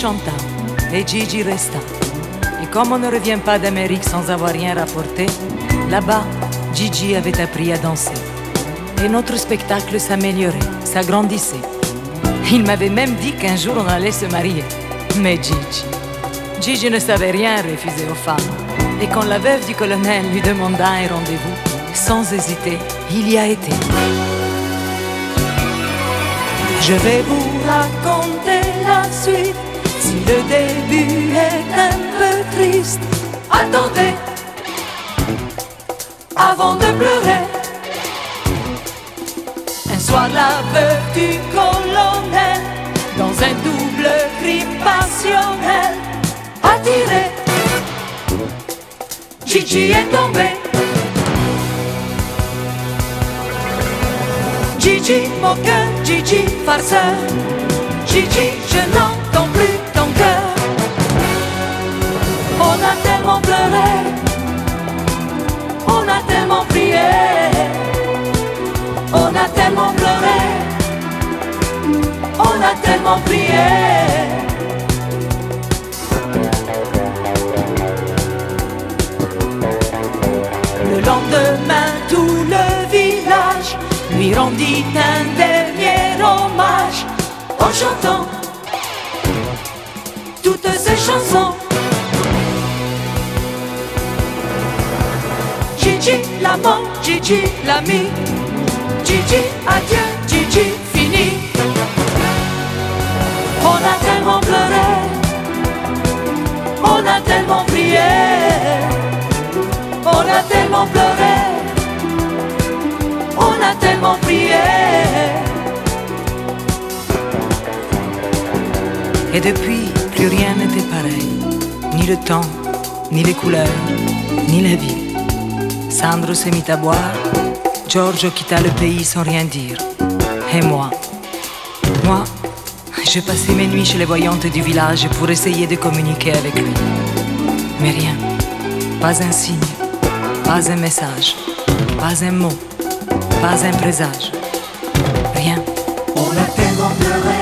Chanta, et Gigi resta. Et comme on ne revient pas d'Amérique sans avoir rien rapporté, là-bas, Gigi avait appris à danser. Et notre spectacle s'améliorait, s'agrandissait. Il m'avait même dit qu'un jour on allait se marier. Mais Gigi, Gigi ne savait rien refuser aux femmes. Et quand la veuve du colonel lui demanda un rendez-vous, sans hésiter, il y a été. Je vais vous raconter la suite. Si le début est un peu triste, attendez avant de pleurer. Un soir, la veuve du colonel, dans un double crime passionnel, attiré, Gigi est tombé. Gigi, moqueur, Gigi, farceur, Gigi, je n'entends tellement pleuré, on a tellement prié. Le lendemain, tout le village lui rendit un dernier hommage en chantant toutes ses chansons. Gigi, l'amant, Gigi, l'ami, Gigi, adieu, Gigi, fini. On a tellement pleuré, on a tellement prié, on a tellement pleuré, on a tellement prié. Et depuis, plus rien n'était pareil, ni le temps, ni les couleurs, ni la vie. Sandro s'est mis à boire, Giorgio quitta le pays sans rien dire. Et moi, moi, j'ai passé mes nuits chez les voyantes du village pour essayer de communiquer avec lui. Mais rien, pas un signe, pas un message, pas un mot, pas un présage. Rien. On a tellement pleuré,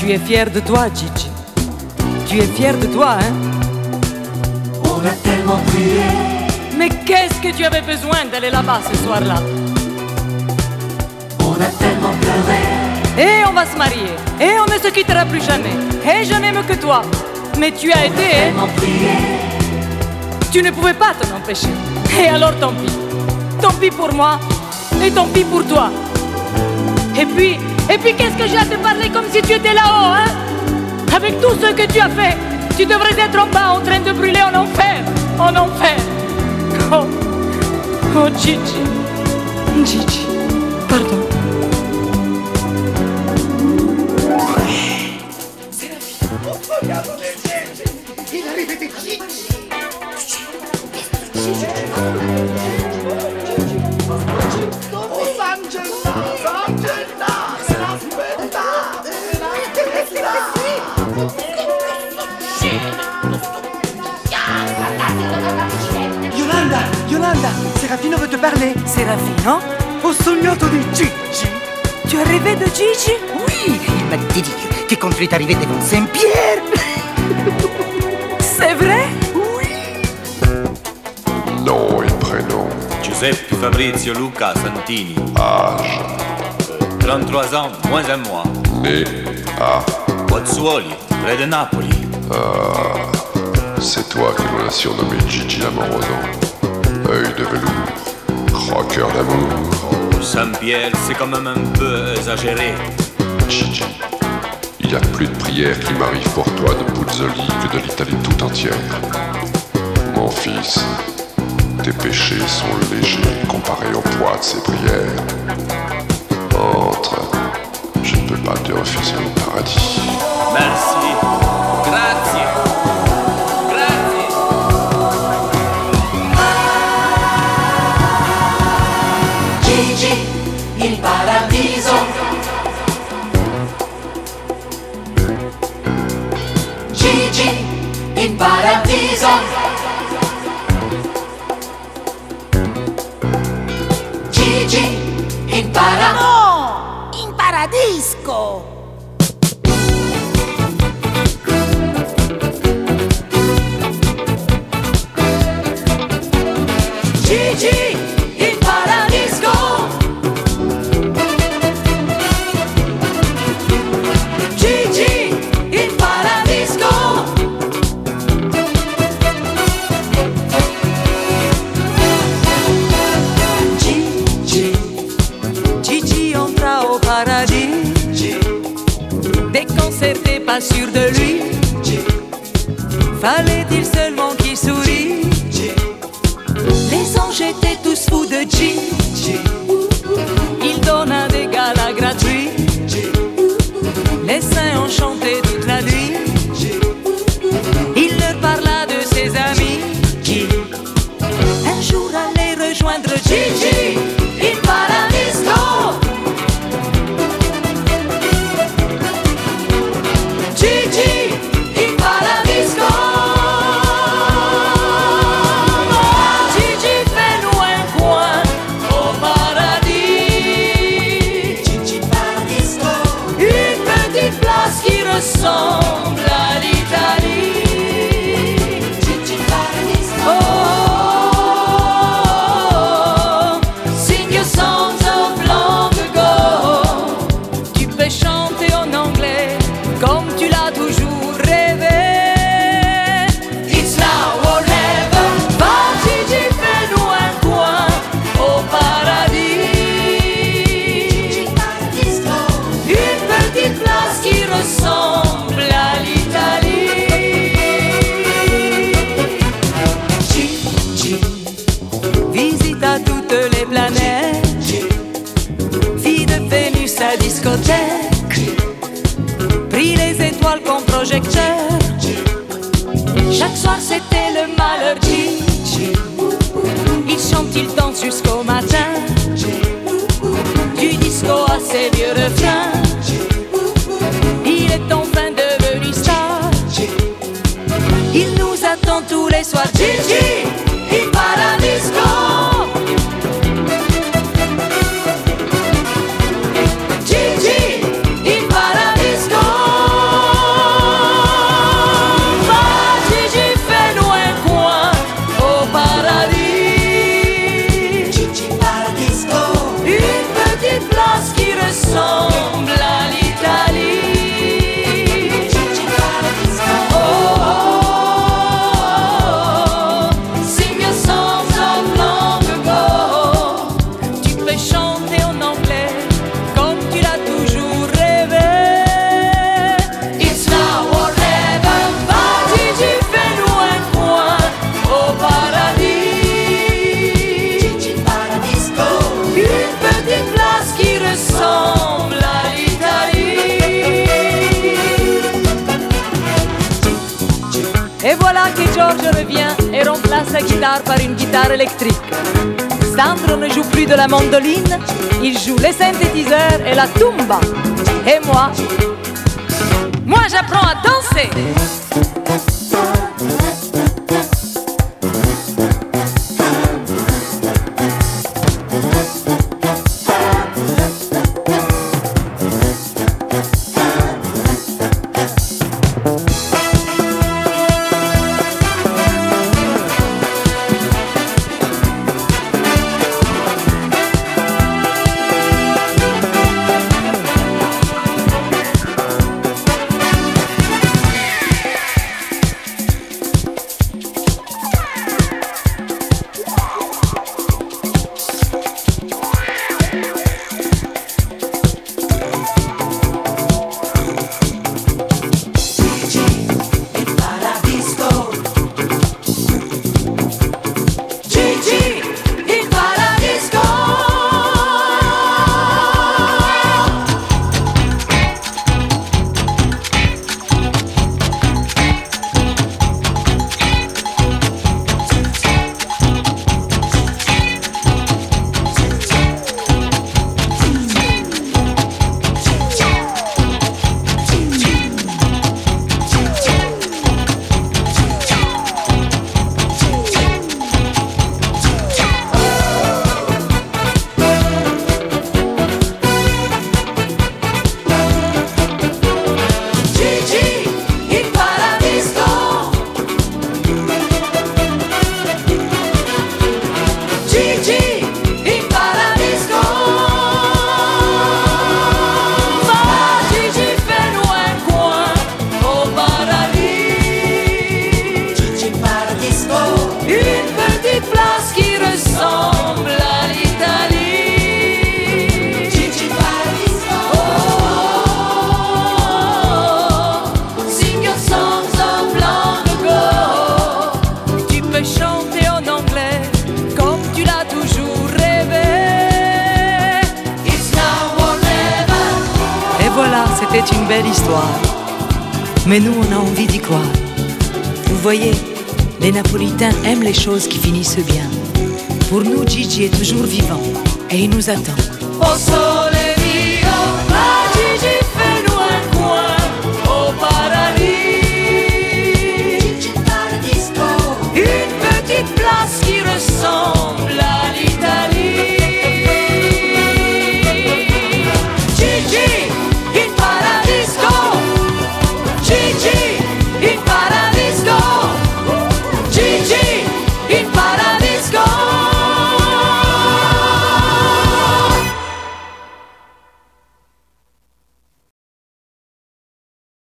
Tu es fier de toi, Gigi. Tu es fier de toi, hein? On a tellement prié, Mais qu'est-ce que tu avais besoin d'aller là-bas ce soir-là? Tellement pleuré, Et on va se marier. Et on ne se quittera plus jamais. Et je n'aime que toi. Mais tu as été, hein tellement prié, Tu ne pouvais pas t'en empêcher. Et alors tant pis. Tant pis pour moi. Et tant pis pour toi. Et puis, et puis qu'est-ce que j'ai à te parler comme si tu étais là-haut, hein? Avec tout ce que tu as fait, tu devrais être en bas en train de brûler en enfer. En enfer. Oh, oh Gigi. Gigi. Pardon. Yolanda, Yolanda, Serafino veut te parler. Serafino, Ho sognato di Gigi. tu as rêvé de Gigi Oui, il m'a dit que quand tu es arrivé devant Saint-Pierre. C'est vrai? Nom et prénom, Giuseppe Fabrizio Luca Santini, âge, 33 ans, moins un mois. né à. Pozzuoli, près de Napoli. C'est toi que l'on a surnommé Gigi Amoroso. Œil de velours, croqueur d'amour. Saint-Pierre, c'est quand même un peu exagéré. Gigi, y a plus de prières qui m'arrivent pour toi de Puzzoli que de l'Italie tout entière. Mon fils, tes péchés sont légers comparés au poids de ces prières. Entre, je ne peux pas te refuser le paradis. Merci. Impara! No! Impara disco! chão de planète. Fille de Vénus à discothèque. Pris les étoiles comme projecteur. Chaque soir c'était le malheur Il chante, il danse jusqu'au matin. Du disco à ses vieux refrains. Il est enfin devenu star. Il nous attend tous les soirs. guitare par une guitare électrique. Sandro ne joue plus de la mandoline, il joue les synthétiseurs et la tumba. Et moi, moi j'apprends à danser. Histoire. Mais nous, on a envie d'y croire. Vous voyez, les Napolitains aiment les choses qui finissent bien. Pour nous, Gigi est toujours vivant et il nous attend.